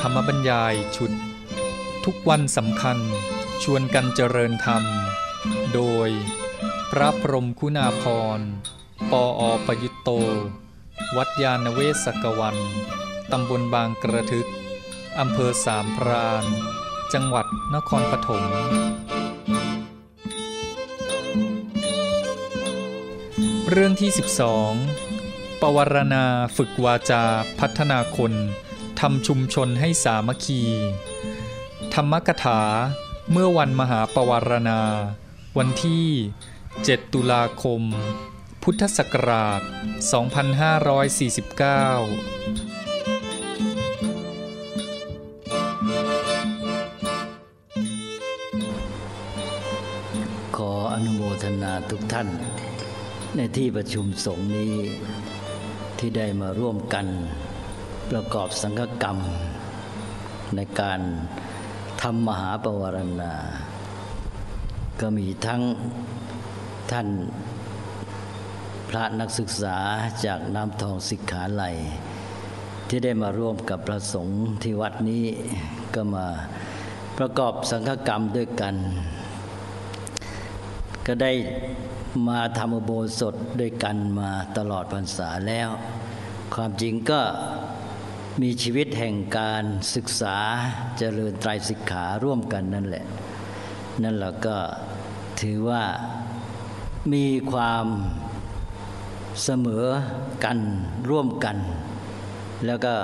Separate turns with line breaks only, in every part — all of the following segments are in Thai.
ธรรมบรรยายชุด ทุกวันสำคัญชวนกันเจริญธรรม โดย พระพรมคุณาพร ปออประยุตโต วัดยาณเวศกวัน ตำบลบางกระทึก อำเภอสามพราน จังหวัดนครปฐมเรื่องที่ 12 ปวารณาฝึกวาจาพัฒนาคน ทำชุมชนให้สามัคคี ธรรมกถาเมื่อวันมหาปวารณา วันที่ 7 ตุลาคม พุทธศักราช 2549
ขออนุโมทนาทุกท่าน ในที่ประชุมสงฆ์นี้ที่ได้มาร่วมกัน ประกอบสังฆกรรม ในการทำมหาปวารณา ก็มีทั้งท่านพระนักศึกษาจากน้ำทองสิกขาลัยที่ได้มาร่วมกับพระสงฆ์ที่วัดนี้ก็มาประกอบสังฆกรรมด้วยกัน ก็ได้มาทำโบสถด้วยกันมาตลอดพรรษาแล้ว ความจริงก็ มีชีวิตแห่งการศึกษาเจริญไตรสิกขาร่วมกันนั่นแหละ นั่นเราก็ถือว่ามีความเสมอกันร่วมกัน แล้วก็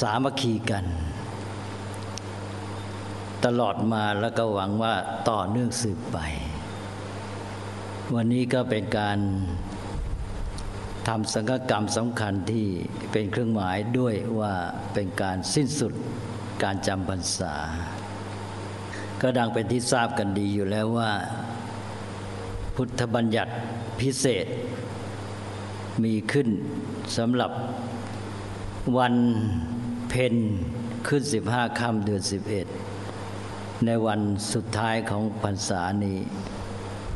สามัคคีกัน ตลอดมาแล้วก็หวังว่าต่อเนื่องสืบไป วันนี้ก็เป็นการ ทำสังฆกรรมสำคัญที่เป็นเครื่องหมายด้วยว่าเป็นการสิ้นสุดการจำพรรษา ก็ดังเป็นที่ทราบกันดีอยู่แล้วว่า พุทธบัญญัติพิเศษ มีขึ้นสำหรับวันเพ็ญขึ้นสิบห้าค่ำเดือนสิบเอ็ดในวันสุดท้ายของพรรษานี้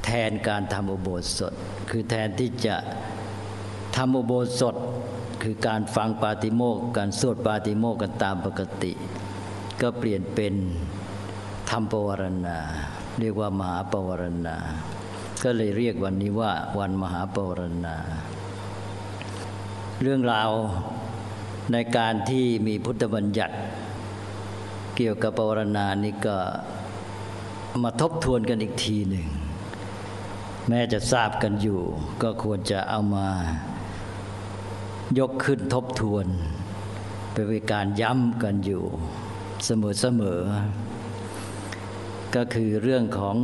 แทนการทำอุโบสถ คือแทนที่จะ ทำอุโบสถคือการฟังปาติโมกการสวดปาติโมกกันตามปกติ ก็เปลี่ยนเป็นทำปวารณา เรียกว่ามหาปวารณา ก็เลยเรียกวันนี้ว่าวันมหาปวารณา เรื่องราวในการที่มีพุทธบัญญัติ เกี่ยวกับปวารณานี่ก็มาทบทวนกันอีกทีหนึ่ง แม้จะทราบกันอยู่ ก็ควรจะเอามา ยกขึ้นทบทวนเป็นการย้ำกันอยู่เสมอๆก็คือเรื่องของ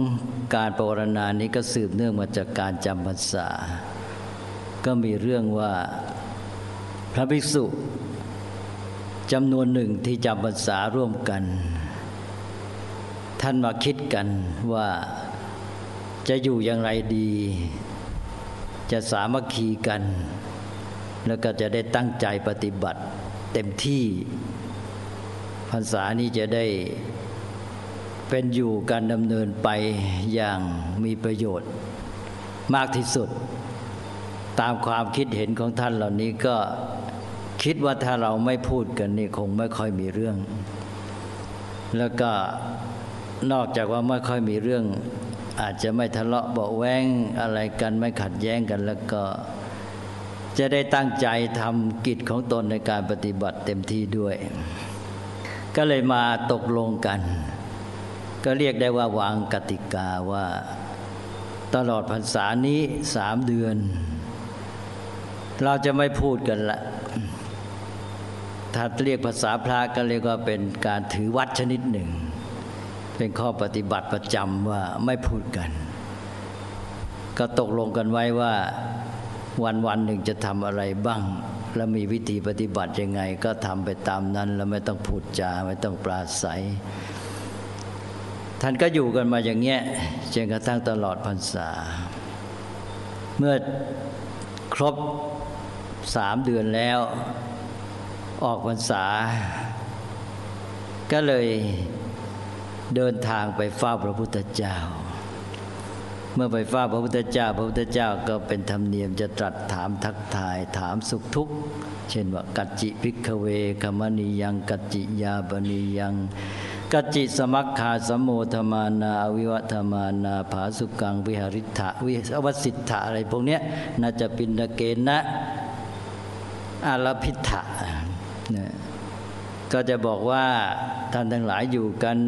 การปรารณานี้ก็สืบเนื่องมาจากการจำพรรษา ก็มีเรื่องว่าพระภิกษุจำนวนหนึ่งที่จำพรรษาร่วมกัน ท่านมาคิดกันว่าจะอยู่อย่างไรดี จะสามัคคีกัน แล้วก็จะได้ตั้งใจปฏิบัติเต็มที่พรรษานี้จะได้เป็นอยู่การดำเนินไปอย่างมีประโยชน์มากที่สุด ตามความคิดเห็นของท่านเหล่านี้ก็คิดว่าถ้าเราไม่พูดกันนี่คงไม่ค่อยมีเรื่อง แล้วก็นอกจากว่าไม่ค่อยมีเรื่อง อาจจะไม่ทะเลาะเบาแวงอะไรกันไม่ขัดแย้งกันแล้วก็ จะได้ตั้งใจทำกิจของตนในการปฏิบัติเต็มที่ด้วย ก็เลยมาตกลงกัน ก็เรียกได้ว่าวางกติกาว่าตลอดพรรษานี้สามเดือน เราจะไม่พูดกันละ ถ้าเรียกภาษาพระก็เรียกว่าเป็นการถือวัดชนิดหนึ่ง เป็นข้อปฏิบัติประจำว่าไม่พูดกัน ก็ตกลงกันไว้ว่า วันวันหนึ่งจะทำอะไรบ้าง แล้วมีวิธีปฏิบัติยังไง ก็ทำไปตามนั้น แล้วไม่ต้องพูดจาไม่ต้องปราศัย ท่านก็อยู่กันมาอย่างเงี้ยจนกระทั่งตลอดพรรษา เมื่อครบสามเดือนแล้ว ออกพรรษา ก็เลยเดินทางไปเฝ้าพระพุทธเจ้า เมื่อไปฟ้าพระพุทธเจ้า พระพุทธเจ้าก็เป็นธรรมเนียมจะตรัสถามทักทายถามสุขทุกข์ เช่นว่ากัจจิพิกเวคมณียังกัจจิยาบณียังกัจจิสมัคคาสมโมธมานาอวิวัธมานาผาสุกังวิหริทะวิอวสิทธะอะไรพวกเนี้ยน่าจะปินเกณนะอาลพิทะนะก็จะบอกว่าท่านทั้งหลายอยู่กัน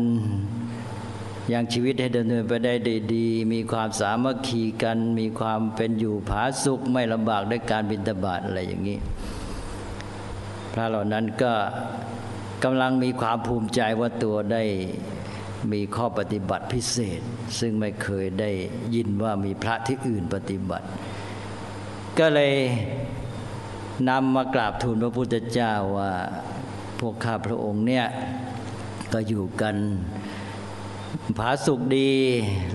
ย่างชีวิตให้ดำเนินไปได้ดี มีความสามัคคีกัน มีความเป็นอยู่ผาสุกไม่ลำบากด้วยการบินตบาตอะไรอย่างนี้ พระเหล่านั้นก็กำลังมีความภูมิใจว่าตัวได้มีข้อปฏิบัติพิเศษ ซึ่งไม่เคยได้ยินว่ามีพระที่อื่นปฏิบัติ ก็เลยนำมากราบทูลพระพุทธเจ้าว่าพวกข้าพระองค์เนี่ยก็อยู่กัน ผาสุกดี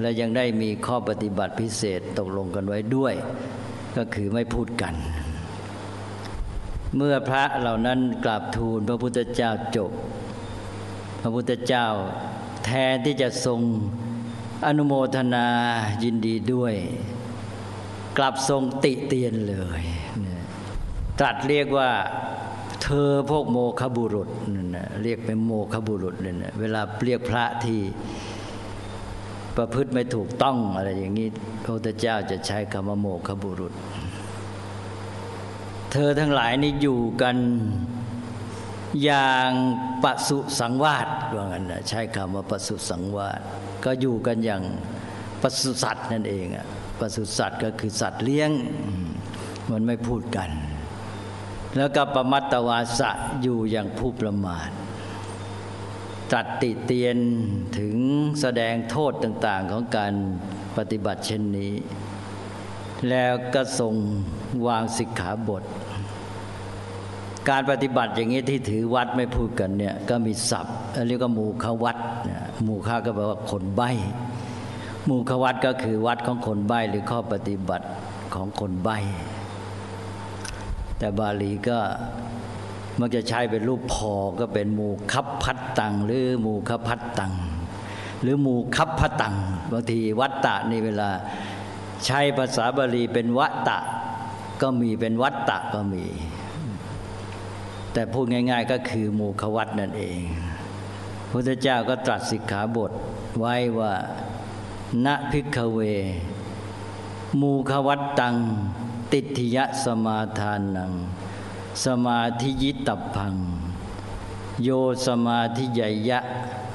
และยังได้มีข้อปฏิบัติพิเศษตกลงกันไว้ด้วย ก็คือไม่พูดกัน เมื่อพระเหล่านั้นกราบทูลพระพุทธเจ้าจบ พระพุทธเจ้าแทนที่จะทรงอนุโมทนายินดีด้วย กลับทรงติเตียนเลย ตรัสเรียกว่าเธอพวกโมคบุรุษเรียกเป็นโมคบุรุษเนี่ยนะเวลาเรียกพระที่ ประพฤติไม่ถูกต้องอะไรอย่างนี้พระพุทธเจ้าจะใช้คำว่าโมคบุรุษ เธอทั้งหลายนี่อยู่กันอย่างปสุสังวาสว่างั้นนะใช้คำว่าปสุสังวาสก็อยู่กันอย่างปสุสัตว์นั่นเองอะปสุสัตว์ก็คือสัตว์เลี้ยงมันไม่พูดกัน แล้วก็ประมัตตวาสะอยู่อย่างผู้ประมาท ตรัสติเตียนถึงแสดงโทษต่างๆของการปฏิบัติเช่นนี้ แล้วก็ทรงวางสิกขาบท การปฏิบัติอย่างนี้ที่ถือวัดไม่พูดกันเนี่ยก็มีศัพท์เรียกว่ามูขวัดมูขาก็แปลว่าคนใบ้มูขวัดก็คือวัดของคนใบ้หรือข้อปฏิบัติของคนใบ้แต่บาลีก็ มักจะใช้เป็นรูปพอก็เป็นมูคับพัดตัง หรือมูคับพัดตัง หรือมูคับพัดตังบางทีวัตตะนี่เวลาใช้ภาษาบาลีเป็นวัตตะก็มีเป็นวัตตะก็มี แต่พูดง่าย ๆ ก็คือมูขวัตนั่นเองพระเจ้าก็ตรัสสิกขาบทไว้ว่าณพิกเว มูขวัตตัง ติทยสมาทานัง สมาธิยิตพัง โยสมาธิใหญ่ยะ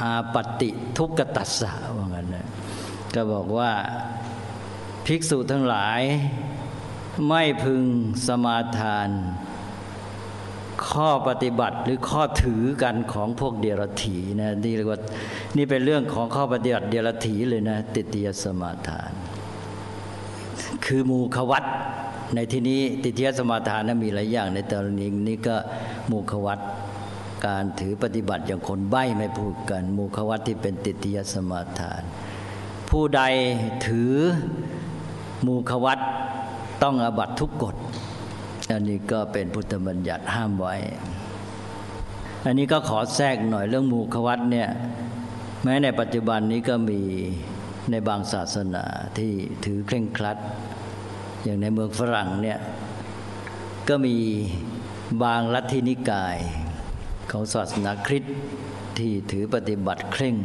อาปติทุกตัสสะว่างั้นนะก็บอกว่าภิกษุทั้งหลาย ไม่พึงสมาทาน ข้อปฏิบัติหรือข้อถือกันของพวกเดรัจฉีนะนี่เรียกว่านี่เป็นเรื่องของข้อปฏิบัติเดรัจฉีเลยนะติติยสมาทาน คือมูขวัต ในที่นี้ติเทียสมาทานนะมีหลายอย่างในตอนนี้นี้ก็มูขวัตการถือปฏิบัติอย่างคนใบ้ไม่พูดกัน มูขวัตที่เป็นติเทียสมาทาน ผู้ใดถือมูขวัตต้องอบัตทุกกฎอันนี้ก็เป็นพุทธบัญญัติห้ามไว้ อันนี้ก็ขอแทรกหน่อยเรื่องมูขวัตเนี่ยแม้ในปัจจุบันนี้ก็มีในบางศาสนาที่ถือเคร่งครัด อย่างในเมืองฝรั่งเนี่ยก็มีบางลัทธินิกายของศาสนาคริสต์ที่ถือปฏิบัติเคร่ง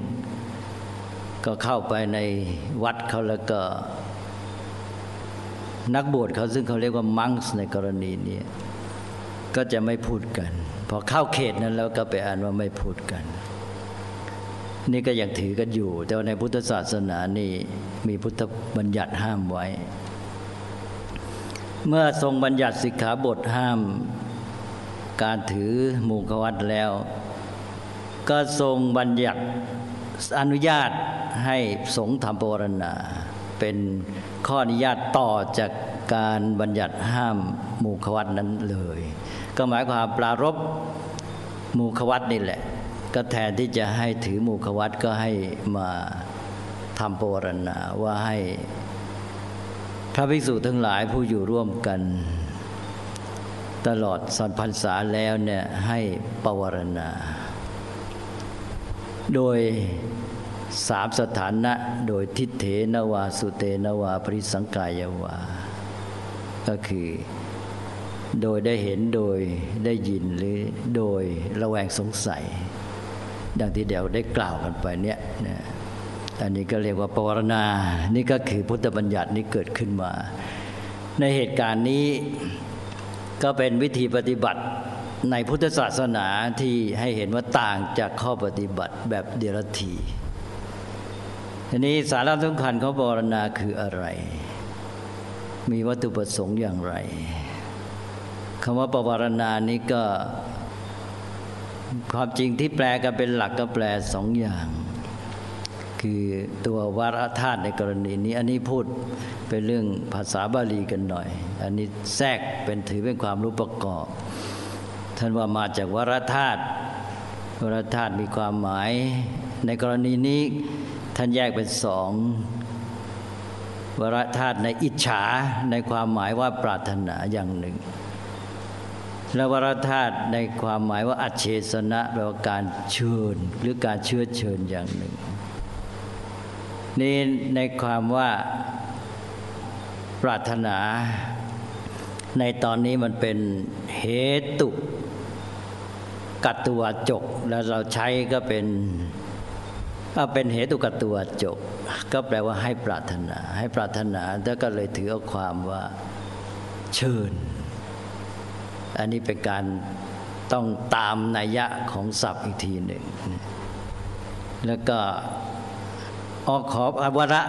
ก็เข้าไปในวัดเขาแล้วก็ นักบวชเขาซึ่งเขาเรียกว่ามังส์ในกรณีนี้ก็จะไม่พูดกัน พอเข้าเขตนั้นแล้วก็ไปอ่านว่าไม่พูดกัน นี่ก็ยังถือกันอยู่ แต่ในพุทธศาสนานี่มีพุทธบัญญัติห้ามไว้ เมื่อทรงบัญญัติสิกขาบทห้าม การถือมูขวัตแล้ว ก็ทรงบัญญัติอนุญาตให้สงฆ์ทำปรณาเป็นข้ออนุญาตต่อจากการบัญญัติห้ามมูขวัตนั้นเลย ก็หมายความปรารบมูขวัตนี่แหละ ก็แทนที่จะให้ถือมูขวัตก็ให้มาทำปรณาว่าให้ พระภิกษุทั้งหลายผู้อยู่ร่วมกัน ตลอดสันพรรษาแล้วเนี่ยให้ปวารณา โดยสามสถานะโดยทิเถนวาสุเตนวาปริสังกายวา ก็คือ โดยได้เห็นโดยได้ยินหรือโดยระแวงสงสัย ดังที่เดี๋ยวได้กล่าวกันไปเนี่ยนะ อันนี้ก็เรียกว่าปวารณา นี่ก็คือพุทธบัญญัตินี้เกิดขึ้นมา ในเหตุการณ์นี้ก็เป็นวิธีปฏิบัติในพุทธศาสนาที่ให้เห็นว่าต่างจากข้อปฏิบัติแบบเดรัจฉีทีนี้สาระสำคัญของปวารณาคืออะไร มีวัตถุประสงค์อย่างไรคำว่าปวารณานี้ก็ความจริงที่แปลกันเป็นหลักก็แปลสองอย่าง คือตัววารธาตุในกรณีนี้ อันนี้พูดเป็นเรื่องภาษาบาลีกันหน่อย อันนี้แทรกเป็นถือเป็นความรู้ประกอบ ท่านว่ามาจากวารธาตุวารธาตุมีความหมาย ในกรณีนี้ท่านแยกเป็นสองวรธาตุในอิจฉาในความหมายว่าปรารถนาอย่างหนึ่ง และวรธาตุในความหมายว่าอัจเฉสนะแปลว่าการเชิญหรือการเชื้อเชิญอย่างหนึ่ง นี่ในความว่าปรารถนา ในตอนนี้มันเป็นเหตุกัตตุวจก แล้วเราใช้ก็เป็นก็เป็นเหตุกัตตุวจก ก็แปลว่าให้ปรารถนา ให้ปรารถนาแล้วก็เลยถือเอาความว่าเชิญ อันนี้เป็นการต้องตามนัยยะของศัพท์อีกทีหนึ่ง แล้วก็ ออกขอวระ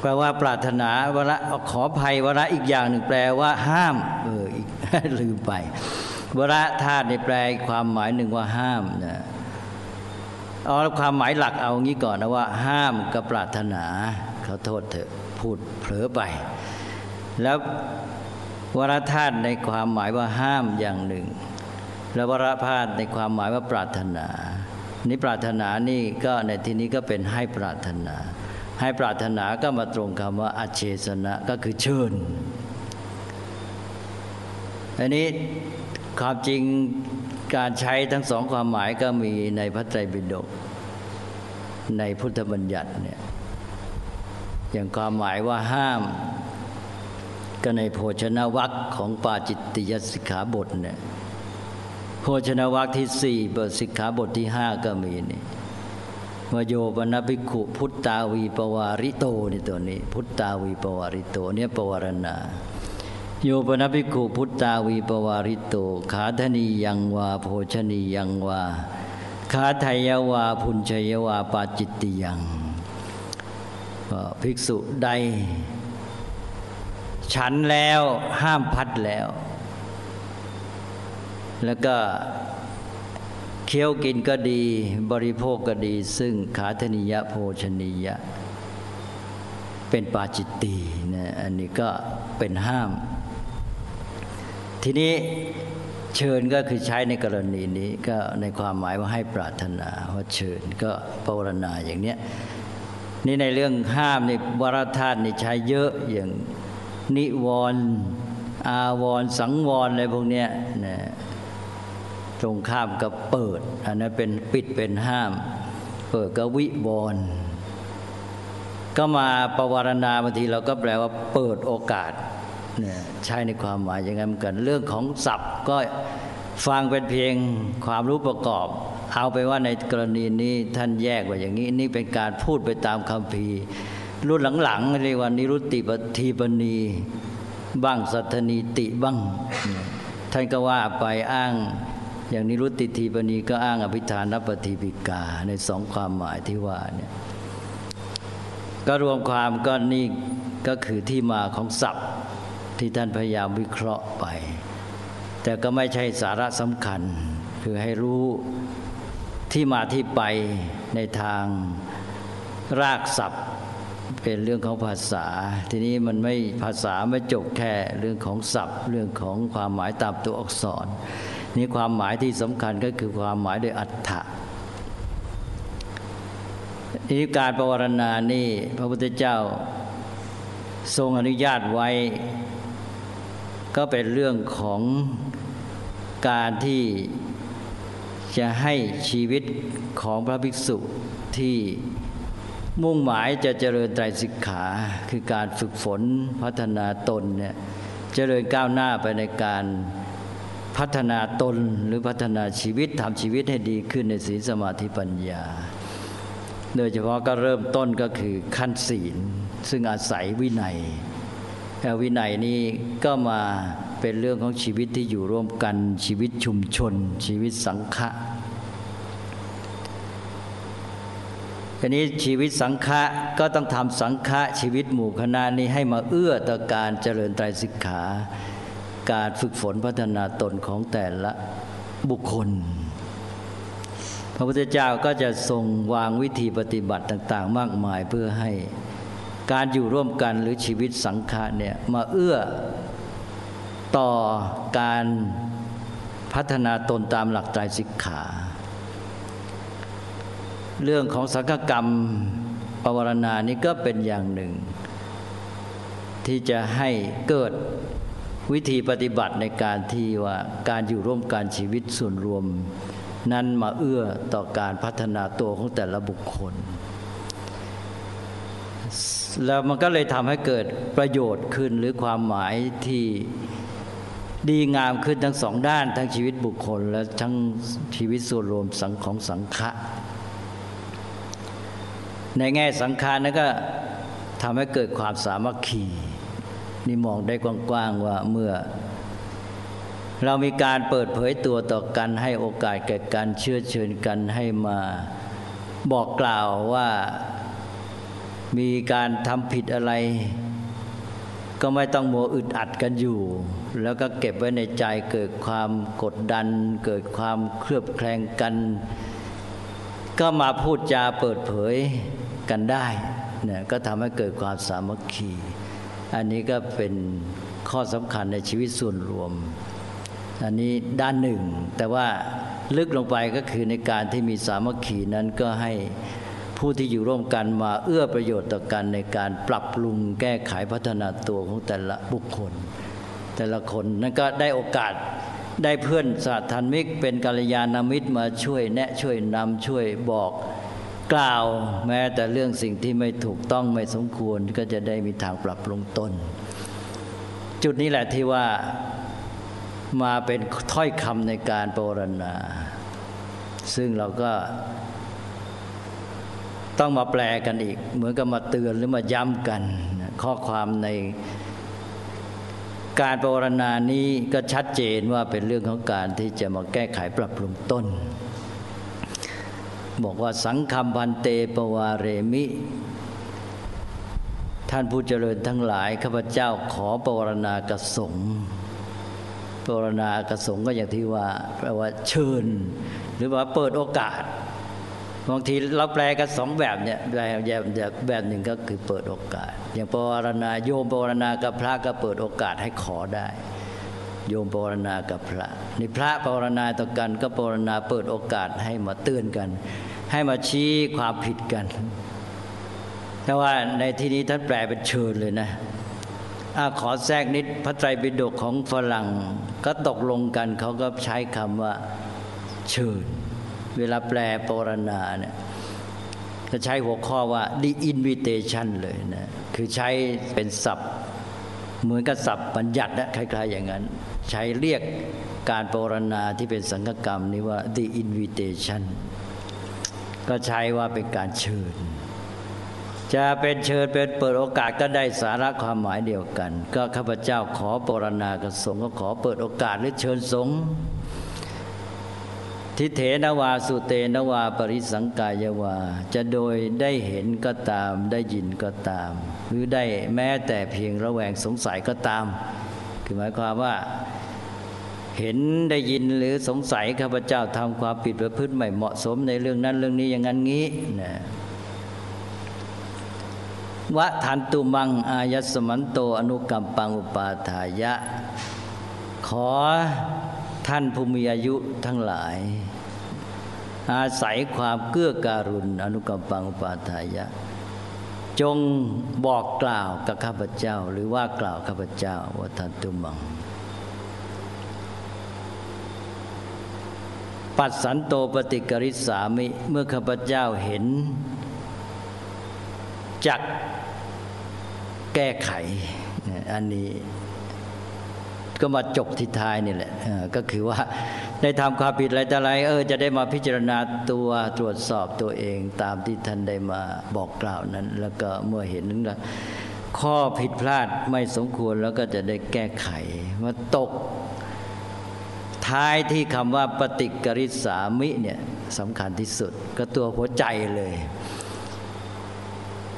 แปลว่าปรารถนาวระขอภัยวระอีกอย่างหนึ่งแปลว่าห้าม เอออีกลืมไป วระธาตุในแปลความหมายหนึ่งว่าห้ามนะเอาความหมายหลักเอางี้ก่อนนะว่า ห้ามกับปรารถนาเขาโทษเถอะพูดเผลอไป แล้ววรธาตุในความหมายว่าห้ามอย่างหนึ่ง และวรธาตุในความหมายว่าปรารถนา นี่ปรารถนานี่ก็ในที่นี้ก็เป็นให้ปรารถนา ให้ปรารถนาก็มาตรงคำว่าอเชสนะก็คือเชิญอันนี้ความจริงการใช้ทั้งสองความหมายก็มีในพระไตรปิฎกในพุทธบัญญัติเนี่ยอย่างความหมายว่าห้าม ก็ในโภชนวัคของปาจิตติยสิกขาบทเนี่ย โภชนวัคที่สี่บทสิกขาบทที่ห้าก็มีนี่วโยปนภิกขุพุทธาวีปวาริโตนี่ตัวนี้ พุทธาวีปวาริโตเนี่ยปวารณา โยปนภิกขุพุทธาวีปวาริโต ขาธนียังวาโภชนียังวาขาไทยวาพุญชยวาปาจิตติยังภิกษุใด ฉันแล้วห้ามพัดแล้ว แล้วก็เคี้ยวกินก็ดี บริโภคก็ดี ซึ่งขาธนิยะโภชนิยะ เป็นปาจิตตีนะอันนี้ก็เป็นห้าม ทีนี้เชิญก็คือใช้ในกรณีนี้ก็ในความหมายว่าให้ปรารถนาว่าเชิญก็ปรณาอย่างเนี้ยนี่ในเรื่องห้ามในวรธาตุนี่ใช้เยอะอย่างนิวรณ์อาวรณ์สังวรอะไรพวกเนี้ยนะ ตรงข้ามกับเปิด อันนั้นเป็นปิดเป็นห้าม เปิดก็วิวรณ์ก็มาประวารณาบางทีเราก็แปลว่าเปิดโอกาสเนี่ยใช้ในความหมายอย่างนั้นเหมือนกัน เรื่องของศัพท์ก็ฟังเป็นเพียงความรู้ประกอบ เอาไปว่าในกรณีนี้ท่านแยกว่าอย่างนี้นี่เป็นการพูดไปตามคำพีรุ่นหลังๆเรียกว่านิรุตติปทีปณีบ้างสัทนีติบ้าง ท่านก็ว่าไปอ้าง อย่างนิรุตติทีปณีก็อ้างอภิธานปฏิปิกาในสองความหมายที่ว่าเนี่ยก็รวมความก็นี่ก็คือที่มาของศัพท์ที่ท่านพยายามวิเคราะห์ไป แต่ก็ไม่ใช่สาระสำคัญ คือให้รู้ที่มาที่ไปในทางรากศัพท์เป็นเรื่องของภาษา ทีนี้มันไม่ภาษาไม่จบแค่เรื่องของศัพท์ เรื่องของความหมายตามตัวอักษร นี่ความหมายที่สำคัญก็คือความหมายโดยอัฏฐะนี่การประวรณานี่พระพุทธเจ้าทรงอนุญาตไว้ ก็เป็นเรื่องของการที่จะให้ชีวิตของพระภิกษุที่มุ่งหมายจะเจริญไตรสิกขา คือการฝึกฝนพัฒนาตนเนี่ยเจริญก้าวหน้าไปในการ พัฒนาตนหรือพัฒนาชีวิตทำชีวิตให้ดีขึ้นในศีลสมาธิปัญญา โดยเฉพาะก็เริ่มต้นก็คือขั้นศีล ซึ่งอาศัยวินัยแล้ววินัยนี้ก็มาเป็นเรื่องของชีวิตที่อยู่ร่วมกันชีวิตชุมชน ชีวิตสังฆะทีนี้ชีวิตสังฆะก็ต้องทำสังฆะชีวิตหมู่คณะนี้ให้มาเอื้อต่อการเจริญไตรสิกขา การฝึกฝนพัฒนาตนของแต่ละบุคคล พระพุทธเจ้าก็จะทรงวางวิธีปฏิบัติต่าง ๆ มากมายเพื่อให้การอยู่ร่วมกันหรือชีวิตสังฆะเนี่ยมาเอื้อต่อการพัฒนาตนตามหลักใจสิกขา เรื่องของสังฆกรรมปวารณานี้ก็เป็นอย่างหนึ่ง ที่จะให้เกิด วิธีปฏิบัติในการที่ว่าการอยู่ร่วมกันชีวิตส่วนรวม นั้นมาเอื้อต่อการพัฒนาตัวของแต่ละบุคคล แล้วมันก็เลยทำให้เกิดประโยชน์ขึ้นหรือความหมายที่ดีงามขึ้นทั้งสองด้านทั้งชีวิตบุคคล และทั้งชีวิตส่วนรวมสังของสังฆะในแง่สังขารนั้นก็ทำให้เกิดความสามัคคี นี่มองได้กว้างๆว่าเมื่อ เรามีการเปิดเผยตัวต่อกันให้โอกาสแก่กันเชื่อเชิญกันให้มาบอกกล่าวว่ามีการทำผิดอะไร ก็ไม่ต้องโมอึดอัดกันอยู่ แล้วก็เก็บไว้ในใจเกิดความกดดัน เกิดความเครือบแคลงกัน ก็มาพูดจาเปิดเผยกันได้เนี่ยก็ทำให้เกิดความสามัคคี อันนี้ก็เป็นข้อสำคัญในชีวิตส่วนรวม อันนี้ด้านหนึ่ง แต่ว่าลึกลงไปก็คือในการที่มีสามัคคีนั้นก็ให้ผู้ที่อยู่ร่วมกันมาเอื้อประโยชน์ต่อกันในการปรับปรุงแก้ไขพัฒนาตัวของแต่ละบุคคล แต่ละคนนั้นก็ได้โอกาสได้เพื่อนสาธารมิก เป็นกัลยาณมิตรมาช่วยแนะช่วยนำช่วยบอก กล่าวแม้แต่เรื่องสิ่งที่ไม่ถูกต้องไม่สมควรก็จะได้มีทางปรับปรุงตน จุดนี้แหละที่ว่ามาเป็นถ้อยคำในการปรณาซึ่งเราก็ต้องมาแปลกันอีก เหมือนกับมาเตือนหรือมาย้ำกัน ข้อความในการปรณานี้ก็ชัดเจนว่าเป็นเรื่องของการที่จะมาแก้ไขปรับปรุงต้น บอกว่าสังคมพันเตปวาเรมิ ท่านผู้เจริญทั้งหลายข้าพเจ้าขอปรณากระสงปรณากระสงก็อย่างที่ว่าแปลว่าเชิญ หรือว่าเปิดโอกาสบางทีเราแปลกันสองแบบเนี่ยแบบแบบแบบหนึ่งก็คือเปิดโอกาส อย่างปวารณาโยมปวารณากับพระก็เปิดโอกาสให้ขอได้ โยมปวารณากับพระนี่พระปวารณาต่อกันก็ปวารณาเปิดโอกาสให้มาเตือนกัน ให้มาชี้ความผิดกันแต่ว่าในที่นี้ท่านแปลเป็นเชิญเลยนะอขอแทรกนิดพระไตรปิฎกของฝรั่ง ก็ตกลงกันเขาก็ใช้คำว่าเชิญ เวลาแปลปรณาเนี่ยจะใช้หัวข้อว่า the invitation เลยนะคือใช้เป็นศัพท์ เหมือนกับศัพท์บัญญัตินะคล้ายๆอย่างนั้น ใช้เรียกการปรณาที่เป็นสังฆกรรมนี้ว่า the invitation ก็ใช้ว่าเป็นการเชิญ จะเป็นเชิญเป็นเปิดโอกาสก็ได้สาระความหมายเดียวกัน ก็ข้าพเจ้าขอปรณากระสงก็ขอเปิดโอกาสหรือเชิญสงฆ์ทิเถนวาสุเตนวาปริสังกายวา จะโดยได้เห็นก็ตาม ได้ยินก็ตาม หรือได้แม้แต่เพียงระแวงสงสัยก็ตาม คือหมายความว่า เห็นได้ยินหรือสงสัยข้าพเจ้าทำความผิดประพฤติไม่เหมาะสมในเรื่องนั้นเรื่องนี้อย่างนั้นงี้นะวะทันตุมังอายัสมันโตอนุกรรมปังอุปาทายะ ขอท่านผู้มีอายุทั้งหลาย อาศัยความเกื้อการุณอนุกรรมปังอุปาทายะ จงบอกกล่าวกับข้าพเจ้า หรือว่ากล่าวข้าพเจ้าว่าท่านตุมัง ปัสสันโตปฏิกริษามิ เมื่อข้าพเจ้าเห็น จักแก้ไข อันนี้ก็มาจบทิศท้ายนี่แหละก็คือว่าได้ทำความผิดอะไรแต่อะไรเออจะได้มาพิจารณาตัวตรวจสอบตัวเองตามที่ท่านได้มาบอกกล่าวนั้น แล้วก็เมื่อเห็นนั้นข้อผิดพลาดไม่สมควรแล้วก็จะได้แก้ไขมาตก ท้ายที่คำว่าปฏิกริษามิเนี่ยสำคัญที่สุด ก็ตัวหัวใจเลย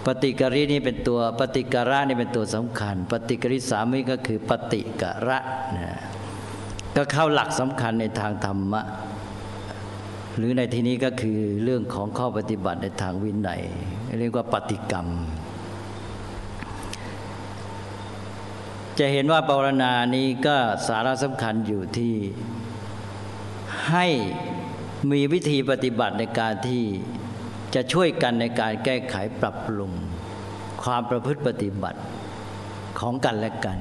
ปฏิกรินี่เป็นตัวปฏิกระนี่เป็นตัวสำคัญ ปฏิกริสามิก็คือปฏิกระนะก็เข้าหลักสำคัญในทางธรรมะ หรือในที่นี้ก็คือเรื่องของข้อปฏิบัติในทางวินัยเรียกว่าปฏิกรรม จะเห็นว่าปรณานี้ก็สาระสำคัญอยู่ที่ ให้มีวิธีปฏิบัติในการที่จะช่วยกันในการแก้ไขปรับปรุง ความประพฤติปฏิบัติของกันและกัน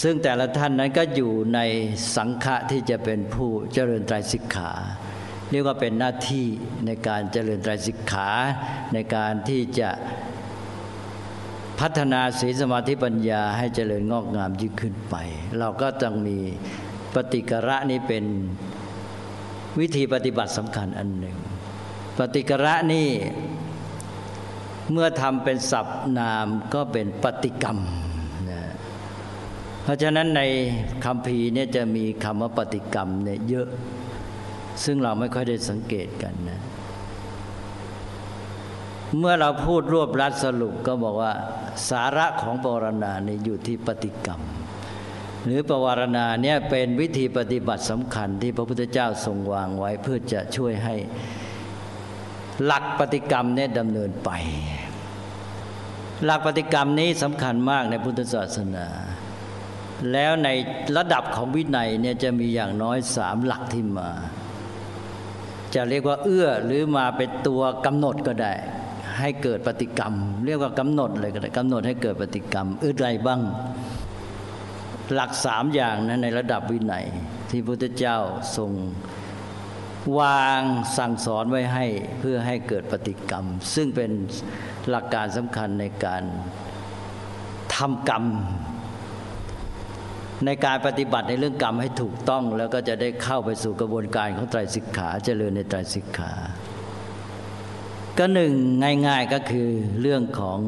ซึ่งแต่ละท่านนั้นก็อยู่ในสังฆะที่จะเป็นผู้เจริญไตรสิกขาเรียกว่าเป็นหน้าที่ในการเจริญไตรสิกขาในการที่จะพัฒนาศีลสมาธิปัญญาให้เจริญงอกงามยิ่งขึ้นไป เราก็ต้องมี ปฏิกระนี้เป็นวิธีปฏิบัติสำคัญอันหนึ่ง ปฏิกระนี่เมื่อทำเป็นศัพท์นามก็เป็นปฏิกรรมนะเพราะฉะนั้นในคำพีเนี่ยจะมีคำว่าปฏิกรรมเนี่ยเยอะ ซึ่งเราไม่ค่อยได้สังเกตกันนะ เมื่อเราพูดรวบรัดสรุปก็บอกว่า สาระของปรณานี่อยู่ที่ปฏิกรรม หรือประวารณาเนี่ยเป็นวิธีปฏิบัติสำคัญที่พระพุทธเจ้าทรงวางไว้เพื่อจะช่วยให้หลักปฏิกรรมเนี่ยดำเนินไป หลักปฏิกรรมนี้สำคัญมากในพุทธศาสนา แล้วในระดับของวินัยเนี่ยจะมีอย่างน้อยสามหลักที่มา จะเรียกว่าเอื้อหรือมาเป็นตัวกำหนดก็ได้ ให้เกิดปฏิกรรม เรียกว่ากำหนดเลยก็ได้กำหนดให้เกิดปฏิกรรมอึดไรบ้าง หลักสามอย่างนะในระดับวินัย ที่พระพุทธเจ้าทรงวางสั่งสอนไว้ให้เพื่อให้เกิดปฏิกรรม ซึ่งเป็นหลักการสำคัญในการทำกรรม ในการปฏิบัติในเรื่องกรรมให้ถูกต้อง แล้วก็จะได้เข้าไปสู่กระบวนการของไตรสิกขาเจริญในไตรสิกขา ก็หนึ่งง่าย ๆก็คือเรื่องของ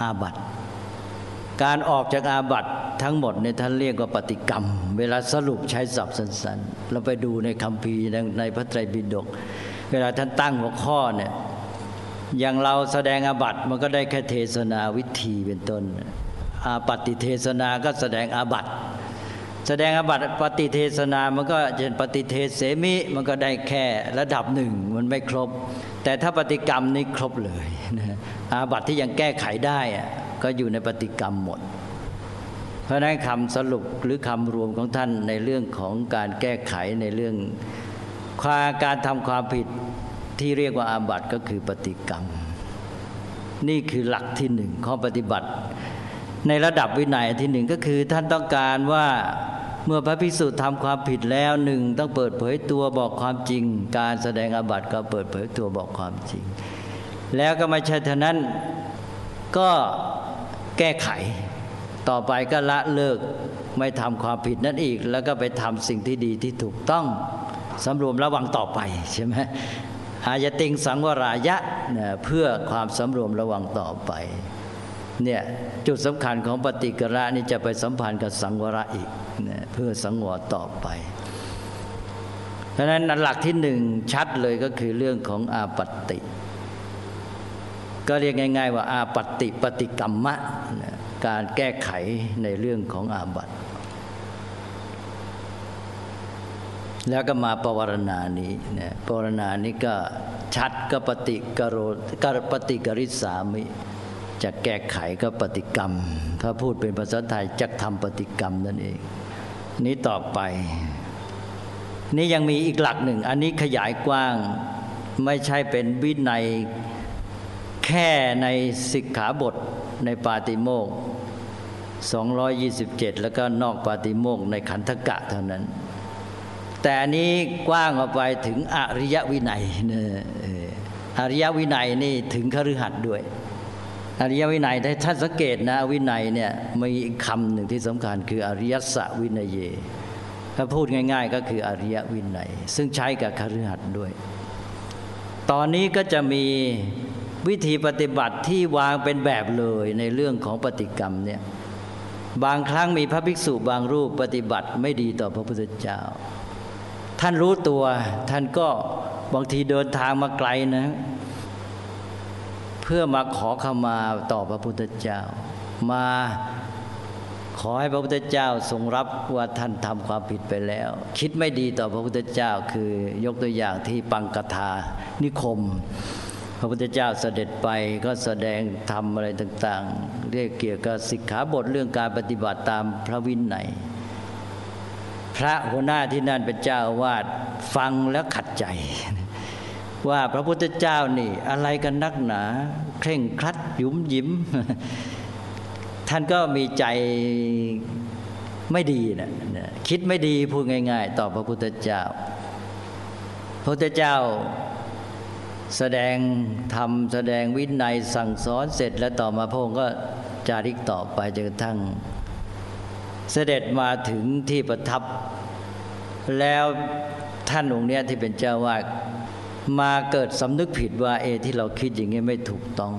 อาบัติ การออกจากอาบัตทั้งหมดในท่านเรียกว่าปฏิกรรม เวลาสรุปใช้ศัพท์สั้นๆ เราไปดูในคำพีในพระไตรปิฎกเวลาท่านตั้งหัวข้อเนี่ยอย่างเราแสดงอาบัตมันก็ได้แค่เทศนาวิธีเป็นต้น อาปฏิเทศนาก็แสดงอาบัตแสดงอาบัตปฏิเทศนามันก็จะปฏิเทศเสมิมันก็ได้แค่ระดับหนึ่งมันไม่ครบ แต่ถ้าปฏิกรรมนี่ครบเลยอาบัตที่ยังแก้ไขได้อะ ก็อยู่ในปฏิกรรมหมด เพราะนั้นคำสรุปหรือคำรวมของท่านในเรื่องของการแก้ไขในเรื่องความการทำความผิดที่เรียกว่าอาบัติก็คือปฏิกรรม นี่คือหลักที่หนึ่งข้อปฏิบัติ ในระดับวินัยที่หนึ่งก็คือท่านต้องการว่าเมื่อพระภิกษุทำความผิดแล้วหนึ่งต้องเปิดเผยตัวบอกความจริง การแสดงอาบัติก็เปิดเผยตัวบอกความจริง แล้วก็ไม่ใช่เท่านั้นก็ แก้ไข ต่อไปก็ละเลิกไม่ทำความผิดนั่นอีก แล้วก็ไปทำสิ่งที่ดีที่ถูกต้องสำรวมระวังต่อไปใช่ไหมอายติงสังวรายะนะเพื่อความสำรวมระวังต่อไปเนี่ยจุดสำคัญของปฏิกระนี่จะไปสัมพันธ์กับสังวรอีกนะเพื่อสังวรต่อไป เพราะนั้นหลักที่หนึ่งชัดเลยก็คือเรื่องของอาปติ ก็เรียกง่าย ๆ ว่าอาปฏิปฏิกรรมะการแก้ไขในเรื่องของอาบัติแล้วก็มาปวารณานี้นะปวารณานี้ก็ชัดก็ปฏิกโรกปฏิกริสามิจะแก้ไขก็ปฏิกรรม ถ้าพูดเป็นภาษาไทยจะทำปฏิกรรมนั่นเอง นี้ต่อไป นี่ยังมีอีกหลักหนึ่ง อันนี้ขยายกว้างไม่ใช่เป็นวินัย แค่ในสิกขาบทในปาติโมก227 แล้วก็นอกปาติโมกในขันธกะเท่านั้น แต่นี้กว้างออกไปถึงอริยวินัยนะออริยวินัยนี่ถึงคฤหัสถ์ด้วย อริยวินัยท่านสังเกตนะวินัยเนี่ยมีคำหนึ่งที่สำคัญคืออริยสัวินัยเยถ้าพูดง่าย ๆ ก็คืออริยวินัย ซึ่งใช้กับคฤหัสถ์ด้วย ตอนนี้ก็จะมี วิธีปฏิบัติที่วางเป็นแบบเลยในเรื่องของปฏิกรรมเนี่ยบางครั้งมีพระภิกษุบางรูปปฏิบัติไม่ดีต่อพระพุทธเจ้า ท่านรู้ตัว ท่านก็บางทีเดินทางมาไกลนะ เพื่อมาขอขมาต่อพระพุทธเจ้า มาขอให้พระพุทธเจ้าทรงรับว่าท่านทำความผิดไปแล้ว คิดไม่ดีต่อพระพุทธเจ้า คือยกตัวอย่างที่ปังกทานิคม พระพุทธเจ้าเสด็จไปก็แสดงทำอะไรต่าง ๆ เรียกเกี่ยวกับสิกขาบทเรื่องการปฏิบัติตามพระวินัยพระหัวหน้าที่นั่นเป็นเจ้าวาดฟังแล้วขัดใจ ว่าพระพุทธเจ้านี่อะไรกันนักหนา เคร่งครัดหยุมยิ้ม ท่านก็มีใจไม่ดีนะคิดไม่ดีพูดง่าย ๆ ต่อพระพุทธเจ้า พระพุทธเจ้า แสดงธรรมแสดงวินัยสั่งสอนเสร็จแล้วต่อมาพระองค์ก็จาริกต่อไปจนกระทั่ง เสด็จมาถึงที่ประทับ แล้วท่านองค์เนี้ยที่เป็นเจ้าวาดมาเกิดสำนึกผิดว่าเอที่เราคิดอย่างนี้ไม่ถูกต้อง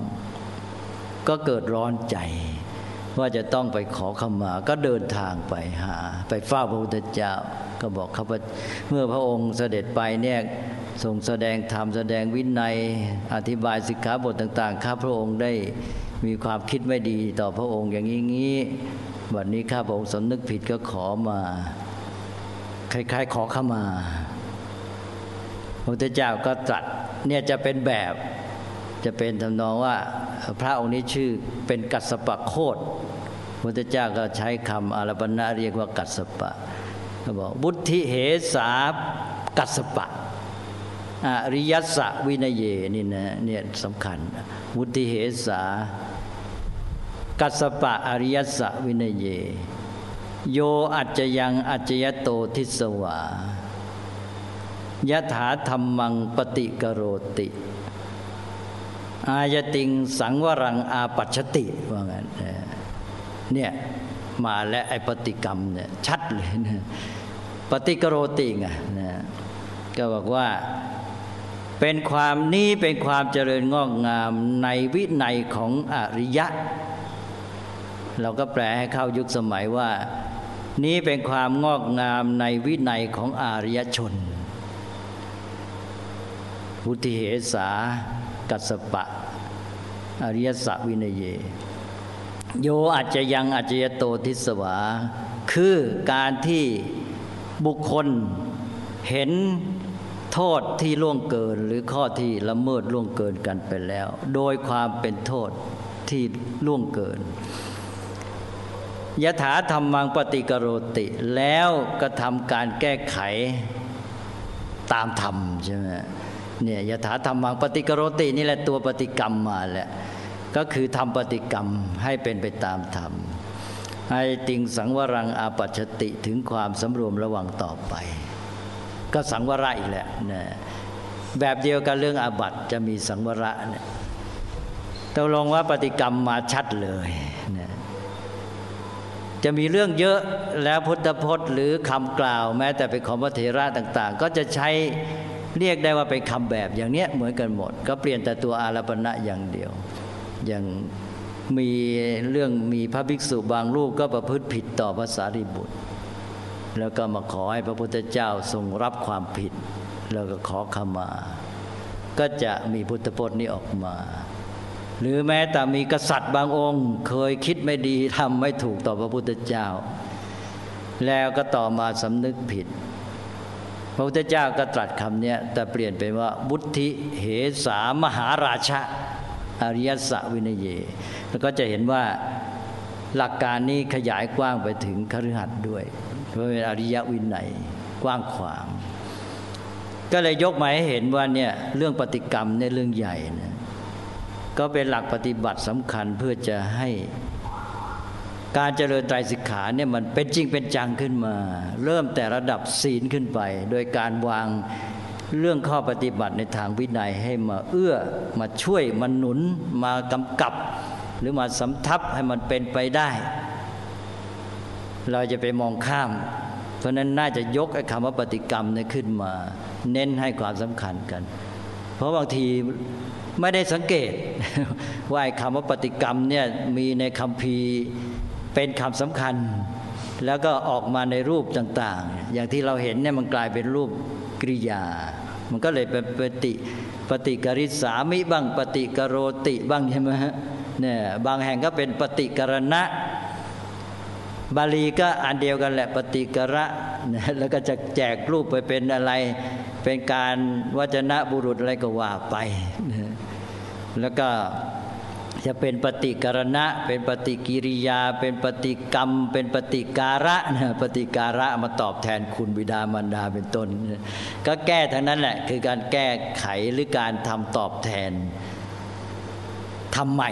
ก็เกิดร้อนใจ ว่าจะต้องไปขอขมา ก็เดินทางไปหา ไปเฝ้าพระพุทธเจ้าก็บอกเขาเมื่อพระองค์เสด็จไปเนี่ย ทรงแสดงธรรมแสดงวินัย อธิบายสิกขาบทต่างๆข้าพระองค์ได้มีความคิดไม่ดีต่อพระองค์อย่างนี้วันนี้ข้าพระองค์สำนึกผิดก็ขอมาคล้ายๆ ขอเข้ามาพระพุทธเจ้าก็ตรัสเนี่ยจะเป็นแบบจะเป็นทำนองว่าพระองค์นี้ชื่อเป็นกัสปะโคตพระพุทธเจ้าก็ใช้คำอารปณะเรียกว่ากัสปะก็บอกบุธิเหสากัสปะ อริยัสวินเยนี่นะเนี่ยสำคัญวุติเหสา กัสปะอริยัสวินเย โยอัจจยังอัจจยโตทิสวายถาธรรมังปฏิกโรติ อายติงสังวรังอาปัชติว่างั้นเนี่ยมาและไอปฏิกรรมเนี่ยชัดเลยนะปฏิกโรติไงนะก็บอกว่า เป็นความนี้เป็นความเจริญงอกงามในวินัยของอริยะ เราก็แปลให้เข้ายุคสมัยว่า นี้เป็นความงอกงามในวินัยของอริยชน พุทธิเหสา กัสปะ อริยสัวินเย โยอาจจะยังอาจจะโตทิสวา คือการที่บุคคลเห็น โทษที่ล่วงเกินหรือข้อที่ละเมิดล่วงเกินกันไปแล้ว โดยความเป็นโทษที่ล่วงเกินยถาธรรมังปฏิกโรติ แล้วกระทำการแก้ไขตามธรรมใช่ไหมเนี่ยยถาธรรมังปฏิกโรตินี่แหละตัวปฏิกรรมมาแหละก็คือทำปฏิกรรมให้เป็นไปตามธรรมให้ติงสังวรังอาปัชติถึงความสำรวมระวังต่อไป ก็สังวรอีกแหละนะแบบเดียวกันเรื่องอาบัติจะมีสังวรเนี่ยตกลงว่าปฏิกรรมมาชัดเลยนะจะมีเรื่องเยอะแล้วพุทธพจน์ หรือคำกล่าว แม้แต่เป็นของพระเถระต่าง ๆ ก็จะใช้เรียกได้ว่าเป็นคำแบบอย่างเนี้ยเหมือนกันหมด ก็เปลี่ยนแต่ตัวอารปณะอย่างเดียว อย่างมีเรื่องมีพระภิกษุบางรูปก็ประพฤติผิดต่อภาษาริบุตร แล้วก็มาขอให้พระพุทธเจ้าทรงรับความผิด แล้วก็ขอขมา ก็จะมีพุทธพจน์นี้ออกมา หรือแม้แต่มีกษัตริย์บางองค์ เคยคิดไม่ดีทำไม่ถูกต่อพระพุทธเจ้า แล้วก็ต่อมาสำนึกผิด พระพุทธเจ้าก็ตรัสคำนี้แต่เปลี่ยนเป็นว่าบุธิเหสามหาราชะอริยสวินเย แล้วก็จะเห็นว่าหลักการนี้ขยายกว้างไปถึงคฤหัสถ์ด้วย เพราะเป็นอริยวินัยกว้างขวาง ก็เลยยกมาให้เห็นว่าเนี่ยเรื่องปฏิกรรมเนี่ยเรื่องใหญ่นะก็เป็นหลักปฏิบัติสำคัญเพื่อจะให้การเจริญไตรสิกขาเนี่ยมันเป็นจริงเป็นจังขึ้นมา เริ่มแต่ระดับศีลขึ้นไป โดยการวางเรื่องข้อปฏิบัติในทางวินัยให้มาเอื้อมาช่วยมาหนุนมากำกับ หรือมาสำทับให้มันเป็นไปได้ เราจะไปมองข้าม เพราะนั้นน่าจะยกไอ้คำว่าปฏิกรรมเนี่ยขึ้นมา เน้นให้ความสำคัญกัน เพราะบางทีไม่ได้สังเกต ว่าไอ้คำว่าปฏิกรรมเนี่ยมีในคำพีเป็นคำสำคัญ แล้วก็ออกมาในรูปต่าง ๆ อย่างที่เราเห็นเนี่ยมันกลายเป็นรูปกริยา มันก็เลยเป็นปฏิปฏิกริษามิบ้างปฏิกโรติบ้างใช่ไหมฮะเนี่ยบางแห่งก็เป็นปฏิกรณะ บาลีก็อันเดียวกันแหละปฏิกระนะแล้วก็จะแจกรูปไปเป็นอะไร เป็นการวจนะบุรุษอะไรก็ว่าไปนะแล้วก็จะเป็นปฏิกรณะ เป็นปฏิกิริยา เป็นปฏิกรรม เป็นปฏิการะนะปฏิการะมาตอบแทนคุณบิดามารดาเป็นต้น ก็แก้ทั้งนั้นแหละ คือการแก้ไขหรือการทำตอบแทนทำใหม่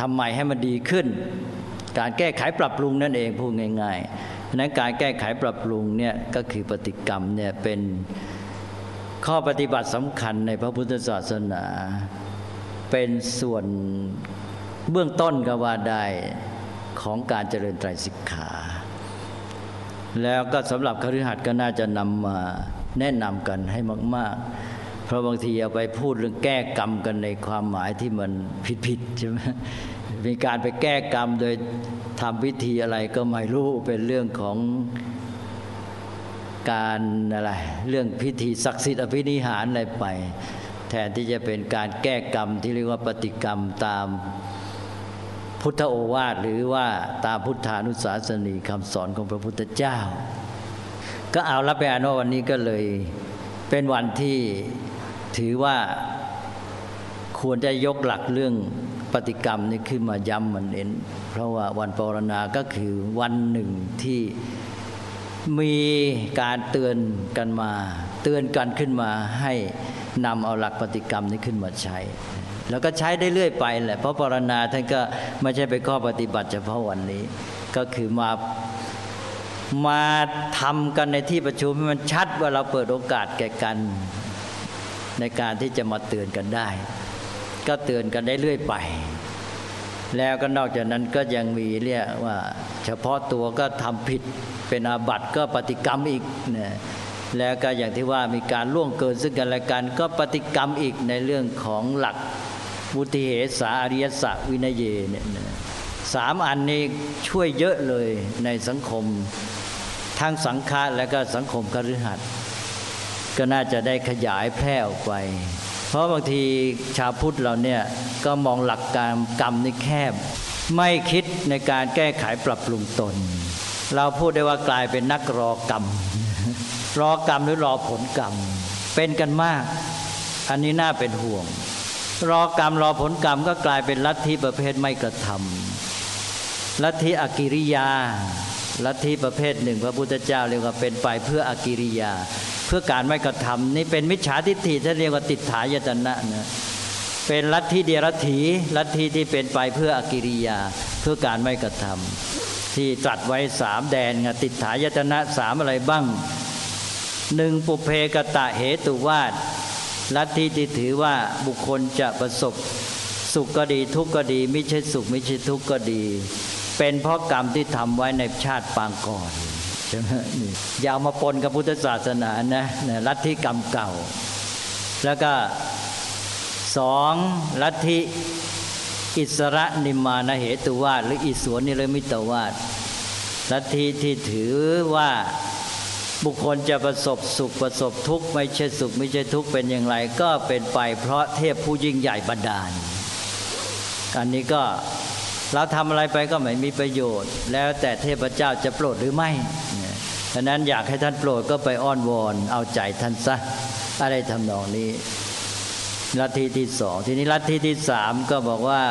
ทำใหม่ให้มันดีขึ้น การแก้ไขปรับปรุงนั่นเองพูดง่ายๆนั้นการแก้ไขปรับปรุงเนี่ยก็คือปฏิกรรมเนี่ยเป็นข้อปฏิบัติสำคัญในพระพุทธศาสนา เป็นส่วนเบื้องต้นก็ว่าได้ของการเจริญไตรสิกขา แล้วก็สำหรับคฤหัสถ์ก็น่าจะนำมาแนะนำกันให้มาก ๆ เพราะบางทีเอาไปพูดเรื่องแก้กรรมกันในความหมายที่มันผิดๆใช่ไหม มีการไปแก้กรรมโดยทำพิธีอะไรก็ไม่รู้เป็นเรื่องของการอะไรเรื่องพิธีศักดิ์สิทธิ์อภินิหารอะไรไป แทนที่จะเป็นการแก้กรรมที่เรียกว่าปฏิกรรมตามพุทธโอวาทหรือว่าตามพุทธานุสาสนีคำสอนของพระพุทธเจ้า ก็เอาละไปอ่านว่าวันนี้ก็เลยเป็นวันที่ถือว่าควรจะยกหลักเรื่อง ปฏิกรรมนี่ขึ้นมาย้ำมันเน้น เพราะว่าวันปรณาก็คือวันหนึ่งที่มีการเตือนกันมา เตือนกันขึ้นมาให้นำเอาหลักปฏิกรรมนี้ขึ้นมาใช้ แล้วก็ใช้ได้เรื่อยไปแหละเพราะปรณาท่านก็ไม่ใช่ไปข้อปฏิบัติเฉพาะวันนี้ ก็คือมามาทำกันในที่ประชุมให้มันชัดว่าเราเปิดโอกาสแก่กัน ในการที่จะมาเตือนกันได้ ก็เตือนกันได้เรื่อยไป แล้วก็นอกจากนั้นก็ยังมีเรียกว่า เฉพาะตัวก็ทำผิดเป็นอาบัติก็ปฏิกรรมอีกนะแล้วก็อย่างที่ว่ามีการล่วงเกินซึ่งกันและกัน ก็ปฏิกรรมอีกในเรื่องของหลักวุติเหสาอริยสัวินัยเยเนี่ยสามอันนี้ช่วยเยอะเลยในสังคมทั้งสังฆะและก็สังคมคฤหัสถ์ก็น่าจะได้ขยายแพร่ออกไป เพราะบางทีชาวพุทธเราเนี่ยก็มองหลักการกรรมนี่แคบ ไม่คิดในการแก้ไขปรับปรุงตน เราพูดได้ว่ากลายเป็นนักรอกรรม รอกรรมหรือรอผลกรรม เป็นกันมาก อันนี้น่าเป็นห่วง รอกรรมรอผลกรรมก็กลายเป็นลัทธิประเภทไม่กระทำลัทธิอกิริยาลัทธิประเภทหนึ่ง พระพุทธเจ้าเรียกว่าเป็นไปเพื่ออกิริยา พื่อการไม่กระทำนี่เป็นมิจฉาทิฏฐิที่เรียกว่าติดถายตนะนะเป็นลัทธิเดียรถีลัทธิที่เป็นไปเพื่ออกิริยาเพื่อการไม่กระทำที่ตรัสไว้สามแดนติดถายตนะสามอะไรบ้างหนึ่งปุเพกตะเหตุวาดลัทธิที่ถือว่าบุคคลจะประสบ สุขก็ดีทุกข์ก็ดี ไม่ใช่สุขไม่ใช่ทุกข์ก็ดี เป็นเพราะกรรมที่ทำไว้ในชาติปางก่อน ช่ไหมนี่อยาวมาปนกับพุทธศาสนานะนะลัทธิกรรมเก่า แล้วก็สองลัทธิอิสระนิมานเหตุวาดหรืออิสวนนิรมิตวาดลัทธิที่ถือว่าบุคคลจะประสบสุขประสบทุกข์ไม่ใช่สุขไม่ใช่ทุกข์เป็นอย่างไร ก็เป็นไปเพราะเทพผู้ยิ่งใหญ่บันดาลอันนี้ก็เราทำอะไรไปก็ไม่มีประโยชน์ แล้วแต่เทพเจ้าจะโปรดหรือไม่ ดังนั้นอยากให้ท่านโปรดก็ไปอ้อนวอน เอาใจท่านซะอะไรทำนองนี้ ลัทธิที่สองทีนี้ลัทธิที่สามก็บอกว่า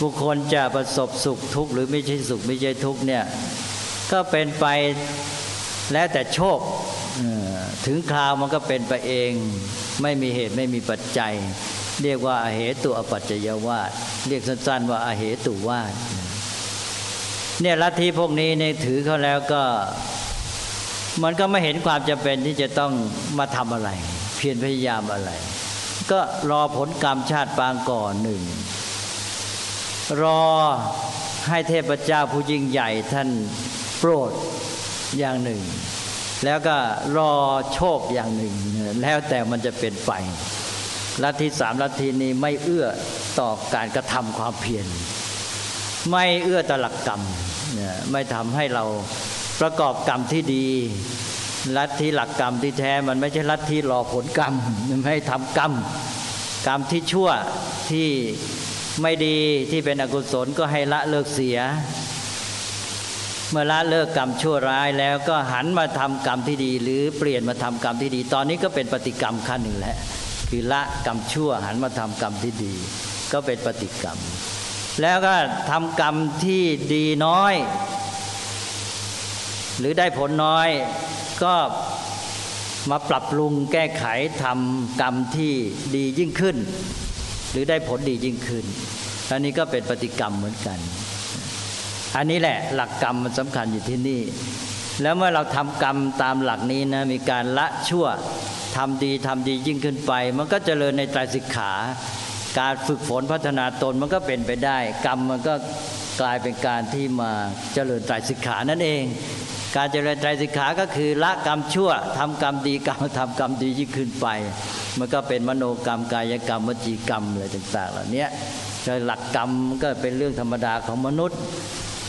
บุคคลจะประสบสุขทุกข์หรือไม่ใช่สุขไม่ใช่ทุกข์เนี่ยก็เป็นไปแล้วแต่โชคถึงคราวมันก็เป็นไปเอง ไม่มีเหตุไม่มีปัจจัย เรียกว่าอาเหตุอปัจจยวาสเรียกสั้นๆว่าอาเหตุวาสเนี่ยลัทธิพวกนี้เนี่ยถือเขาแล้วก็ มันก็ไม่เห็นความจำเป็นที่จะต้องมาทำอะไร เพียรพยายามอะไร ก็รอผลกรรมชาติปางก่อนหนึ่ง รอให้เทพเจ้าผู้ยิ่งใหญ่ท่านโปรดอย่างหนึ่ง แล้วก็รอโชคอย่างหนึ่ง แล้วแต่มันจะเป็นไปลัทธิสามลัทธินี้ไม่เอื้อต่อการกระทำความเพียรไม่เอื้อต่อหลักกรรมเนี่ยไม่ทำให้เรา ประกอบกรรมที่ดี ลัทธิหลักกรรมที่แท้ มันไม่ใช่ลัทธิรอผลกรรมมันไม่ให้ทำกรรม กรรมที่ชั่วที่ไม่ดีที่เป็นอกุศลก็ให้ละเลิกเสีย เมื่อละเลิกกรรมชั่วร้ายแล้วก็หันมาทำกรรมที่ดี หรือเปลี่ยนมาทำกรรมที่ดี ตอนนี้ก็เป็นปฏิกรรมขั้นหนึ่งแล้วคือละกรรมชั่วหันมาทำกรรมที่ดี ก็เป็นปฏิกรรม แล้วก็ทำกรรมที่ดีน้อย หรือได้ผลน้อยก็มาปรับปรุงแก้ไขทำกรรมที่ดียิ่งขึ้น หรือได้ผลดียิ่งขึ้นอันนี้ก็เป็นปฏิกรรมเหมือนกัน อันนี้แหละหลักกรรมมันสำคัญอยู่ที่นี่ แล้วเมื่อเราทำกรรมตามหลักนี้นะมีการละชั่วทำดีทำดียิ่งขึ้นไป มันก็เจริญในไตรสิกขา การฝึกฝนพัฒนาตนมันก็เป็นไปได้ กรรมมันก็กลายเป็นการที่มาเจริญไตรสิกขานั่นเอง การเจริญไตรสิกขาก็คือละกรรมชั่วทำกรรมดีกรรมทำกรรมดียิ่งขึ้นไป มันก็เป็นมโนกรรมกายกรรมวจีกรรมอะไรต่าง ๆ เหล่านี้หลักกรรมก็เป็นเรื่องธรรมดาของมนุษย์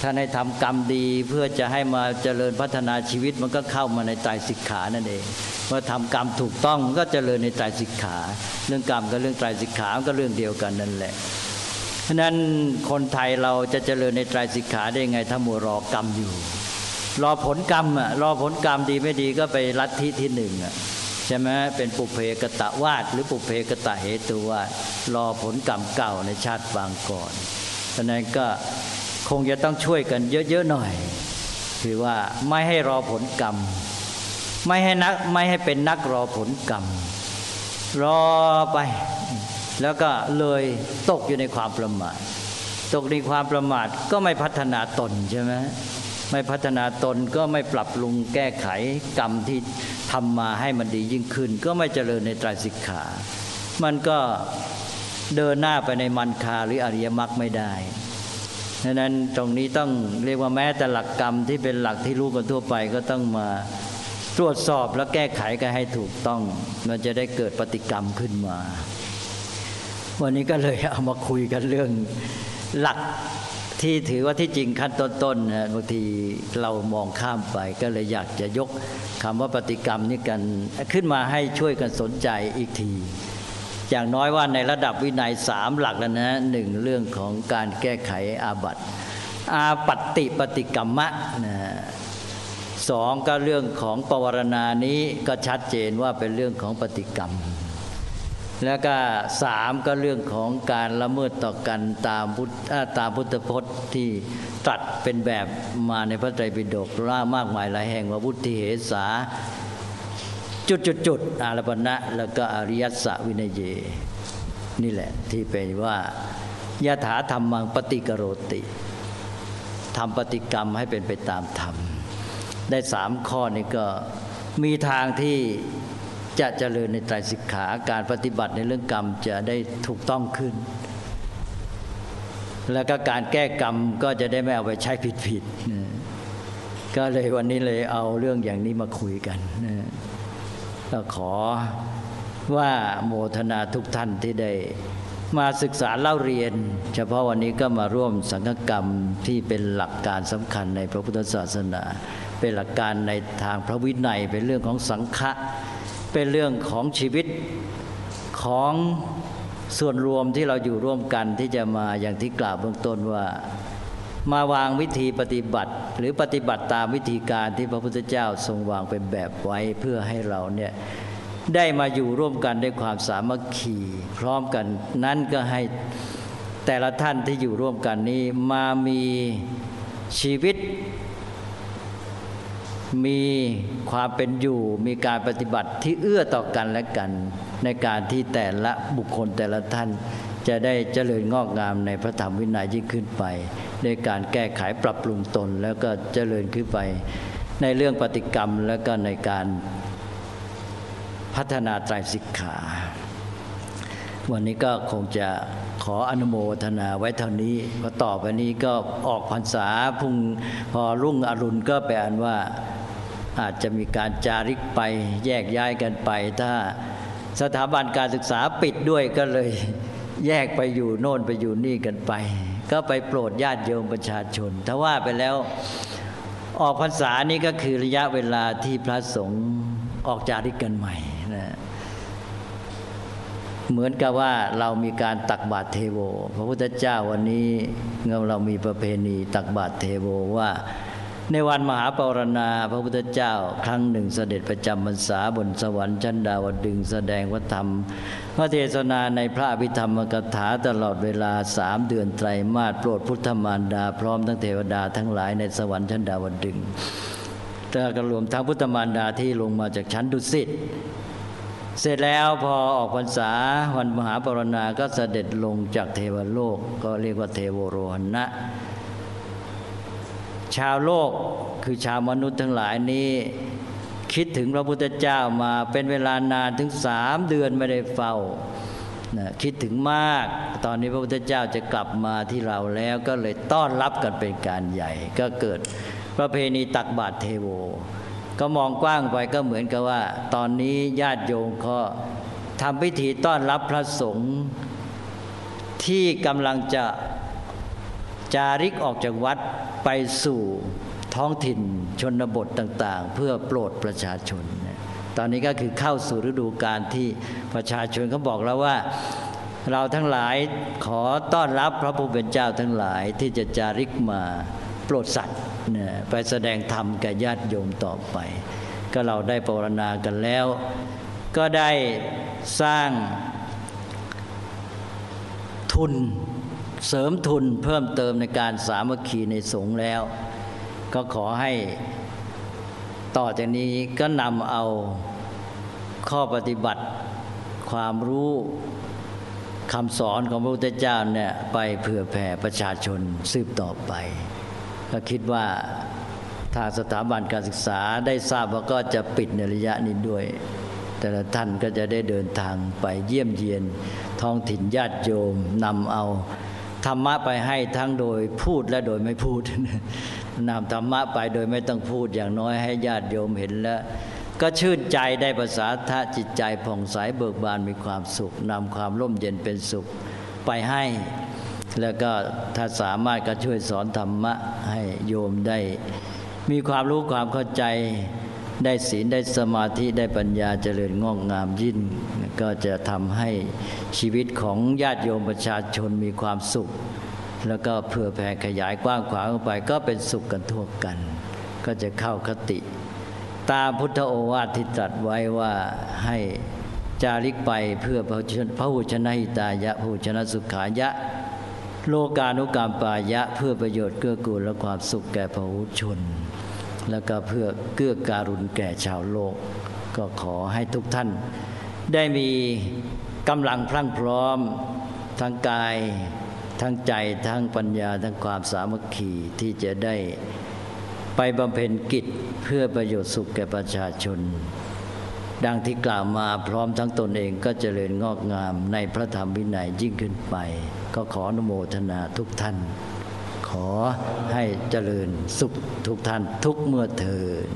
ถ้าในทำกรรมดีเพื่อจะให้มาเจริญพัฒนาชีวิตมันก็เข้ามาในไตรสิกขานั่นเองเมื่อทำกรรมถูกต้องก็เจริญในไตรสิกขา เรื่องกรรมกับเรื่องไตรสิกขาก็เรื่องเดียวกันนั่นแหละฉะนั้นคนไทยเราจะเจริญในไตรสิกขาได้ไงถ้ามัวรอกรรมอยู่ รอผลกรรมอะรอผลกรรมดีไม่ดีก็ไปลัทธิที่หนึ่งอะใช่ไหมเป็นปุเพกตะวาดหรือปุเพกตะเหตุวาดรอผลกรรมเก่าในชาติบางก่อนฉะนั้นก็คงจะต้องช่วยกันเยอะๆหน่อย คือว่าไม่ให้รอผลกรรม ไม่ให้นักไม่ให้เป็นนักรอผลกรรม รอไป แล้วก็เลยตกอยู่ในความประมาทตกในความประมาทก็ไม่พัฒนาตนใช่ไหม ไม่พัฒนาตนก็ไม่ปรับปรุงแก้ไขกรรมที่ทำมาให้มันดียิ่งขึ้น ก็ไม่เจริญในตรสิกขา มันก็เดินหน้าไปในมันคาหรืออริยมรรคไม่ได้ดังนั้นตรงนี้ต้องเรียกว่าแม้แต่หลักกรรมที่เป็นหลักที่รู้กันทั่วไปก็ต้องมาตรวจสอบและแก้ไขกันให้ถูกต้อง มันจะได้เกิดปฏิกรรมขึ้นมา วันนี้ก็เลยเอามาคุยกันเรื่องหลัก ที่ถือว่าที่จริงขั้นต้นๆนะบางทีเรามองข้ามไป ก็เลยอยากจะยกคำว่าปฏิกรรมนี้กันขึ้นมาให้ช่วยกันสนใจอีกที อย่างน้อยว่าในระดับวินัยสามหลักแล้วนะหนึ่งเรื่องของการแก้ไขอาบัติอาปัตติปฏิกรรมะนะสองก็เรื่องของปวารณานี้ก็ชัดเจนว่าเป็นเรื่องของปฏิกรรม แล้วก็สามก็เรื่องของการละเมิดต่อกันตามพุทธตามพุทธพจน์ที่ตรัสเป็นแบบมาในพระไตรปิฎกล่ามากมายหลายแห่งว่าพุทธิเหสาจุดจุดจุดอารปณะแล้วก็อริยัสสวินัยเย นี่แหละที่เป็นว่ายถาธรรมังปฏิกโรติทำปฏิกรรมให้เป็นไปตามธรรม ได้สามข้อนี้ก็มีทางที่ จะเจริญในไตรสิกขาการปฏิบัติในเรื่องกรรมจะได้ถูกต้องขึ้น แล้วก็การแก้กรรมก็จะได้ไม่เอาไปใช้ผิดๆก็เลยวันนี้เลยเอาเรื่องอย่างนี้มาคุยกันก็ขอว่าโมทนาทุกท่านที่ได้มาศึกษาเล่าเรียน เฉพาะวันนี้ก็มาร่วมสังฆกรรมที่เป็นหลักการสำคัญในพระพุทธศาสนา เป็นหลักการในทางพระวินัยเป็นเรื่องของสังฆะ เป็นเรื่องของชีวิตของส่วนรวมที่เราอยู่ร่วมกันที่จะมาอย่างที่กล่าวเบื้องต้นว่า มาวางวิธีปฏิบัติ หรือปฏิบัติตามวิธีการที่พระพุทธเจ้าทรงวางเป็นแบบไว้เพื่อให้เราเนี่ยได้มาอยู่ร่วมกันด้วยความสามัคคีพร้อมกันนั้นก็ให้แต่ละท่านที่อยู่ร่วมกันนี้มามีชีวิต มีความเป็นอยู่ มีการปฏิบัติที่เอื้อต่อกันและกัน ในการที่แต่ละบุคคลแต่ละท่าน จะได้เจริญงอกงามในพระธรรมวินัยยิ่งขึ้นไปในการแก้ไขปรับปรุงตนแล้วก็เจริญขึ้นไป ในเรื่องปฏิกรรมแล้วก็ในการพัฒนาไตรสิกขา วันนี้ก็คงจะขออนุโมทนาไว้เท่านี้ก็ต่อไปนี้ก็ออกพรรษาพุ่งพอรุ่งอรุณก็แปลว่า อาจจะมีการจาริกไปแยกย้ายกันไป ถ้าสถาบันการศึกษาปิดด้วยก็เลยแยกไปอยู่โน่นไปอยู่นี่กันไป ก็ไปโปรดญาติโยมประชาชนถ้าว่าไปแล้วออกพรรษานี้ก็คือระยะเวลาที่พระสงฆ์ออกจาริกกันใหม่นะเหมือนกับว่าเรามีการตักบาตรเทโว พระพุทธเจ้าวันนี้เรามีประเพณีตักบาตรเทโวว่า ในวันมหาปรณาพระพุทธเจ้า ครั้งหนึ่งเสด็จประจำพรรษาบนสวรรค์ชั้นดาวดึงแสดงวัฒธรรม พระเทศนาในพระอภิธรรมกถาตลอดเวลาสามเดือนไตรมาสโปรดพุทธมารดา พร้อมทั้งเทวดาทั้งหลายในสวรรค์ชั้นดาวดึงแต่ก็รวมทั้งพุทธมารดาที่ลงมาจากชั้นดุสิตเสร็จแล้วพอออกพรรษาวันมหาปรณาก็เสด็จลงจากเทวโลก ก็เรียกว่าเทวโรหณะ ชาวโลกคือชาวมนุษย์ทั้งหลายนี้ คิดถึงพระพุทธเจ้ามาเป็นเวลานานถึงสามเดือนไม่ได้เฝ้านะคิดถึงมาก ตอนนี้พระพุทธเจ้าจะกลับมาที่เราแล้วก็เลยต้อนรับกันเป็นการใหญ่ ก็เกิดประเพณีตักบาตรเทโว ก็มองกว้างไปก็เหมือนกับว่า ตอนนี้ญาติโยมก็ทำพิธีต้อนรับพระสงฆ์ที่กำลังจะ จาริกออกจากวัดไปสู่ท้องถิ่นชนบทต่าง ๆ เพื่อโปรดประชาชน ตอนนี้ก็คือเข้าสู่ฤดูการที่ประชาชนเขาบอกแล้วว่าเราทั้งหลายขอต้อนรับพระผู้เป็นเจ้าทั้งหลายที่จะจาริกมาโปรดสัตว์ไปแสดงธรรมแก่ญาติโยมต่อไป ก็เราได้ปรณนากันแล้ว ก็ได้สร้างทุน เสริมทุนเพิ่มเติมในการสามัคคีในสงฆ์แล้ว ก็ขอให้ต่อจากนี้ก็นำเอาข้อปฏิบัติความรู้คำสอนของพระพุทธเจ้าเนี่ยไปเผื่อแผ่ประชาชนสืบต่อไป ก็คิดว่าทางสถาบันการศึกษาได้ทราบว่าก็จะปิดในระยะนี้ด้วย แต่ละท่านก็จะได้เดินทางไปเยี่ยมเยียนท้องถิ่นญาติโยมนำเอา ธรรมะไปให้ทั้งโดยพูดและโดยไม่พูดนำธรรมะไปโดยไม่ต้องพูดอย่างน้อยให้ญาติโยมเห็นแล้ว ก็ชื่นใจได้ภาษาทะจิตใจผ่องใสเบิกบานมีความสุขนำความร่มเย็นเป็นสุขไปให้ แล้วก็ถ้าสามารถก็ช่วยสอนธรรมะให้โยมได้ มีความรู้ความเข้าใจ ได้ศีลได้สมาธิได้ปัญญาเจริญงอกงามยิ่งก็จะทำให้ชีวิตของญาติโยมประชาชนมีความสุข แล้วก็เพื่อแผ่ขยายกว้างขวางออกไป ก็เป็นสุขกันทั่วกัน ก็จะเข้าคติ ตามพุทธโอวาทที่ตรัสไว้ว่าให้จาริกไปเพื่อพระหุชนะหิตายะพระหุชนะสุขายะ โลกานุกรรมปายะ เพื่อประโยชน์เกื้อกูลและความสุขแก่พระหุชน แล้วก็เพื่อเกื้อการุณแก่ชาวโลก ก็ขอให้ทุกท่าน ได้มีกำลังพรั่งพร้อมทั้งกายทั้งใจทั้งปัญญาทั้งความสามัคคีที่จะได้ไปบำเพ็ญกิจเพื่อประโยชน์สุขแก่ประชาชน ดังที่กล่าวมาพร้อมทั้งตนเองก็เจริญงอกงามในพระธรรมวินัยยิ่งขึ้นไป ก็ขออนุโมทนาทุกท่าน ขอให้เจริญสุขทุกท่านทุกเมื่อเถิด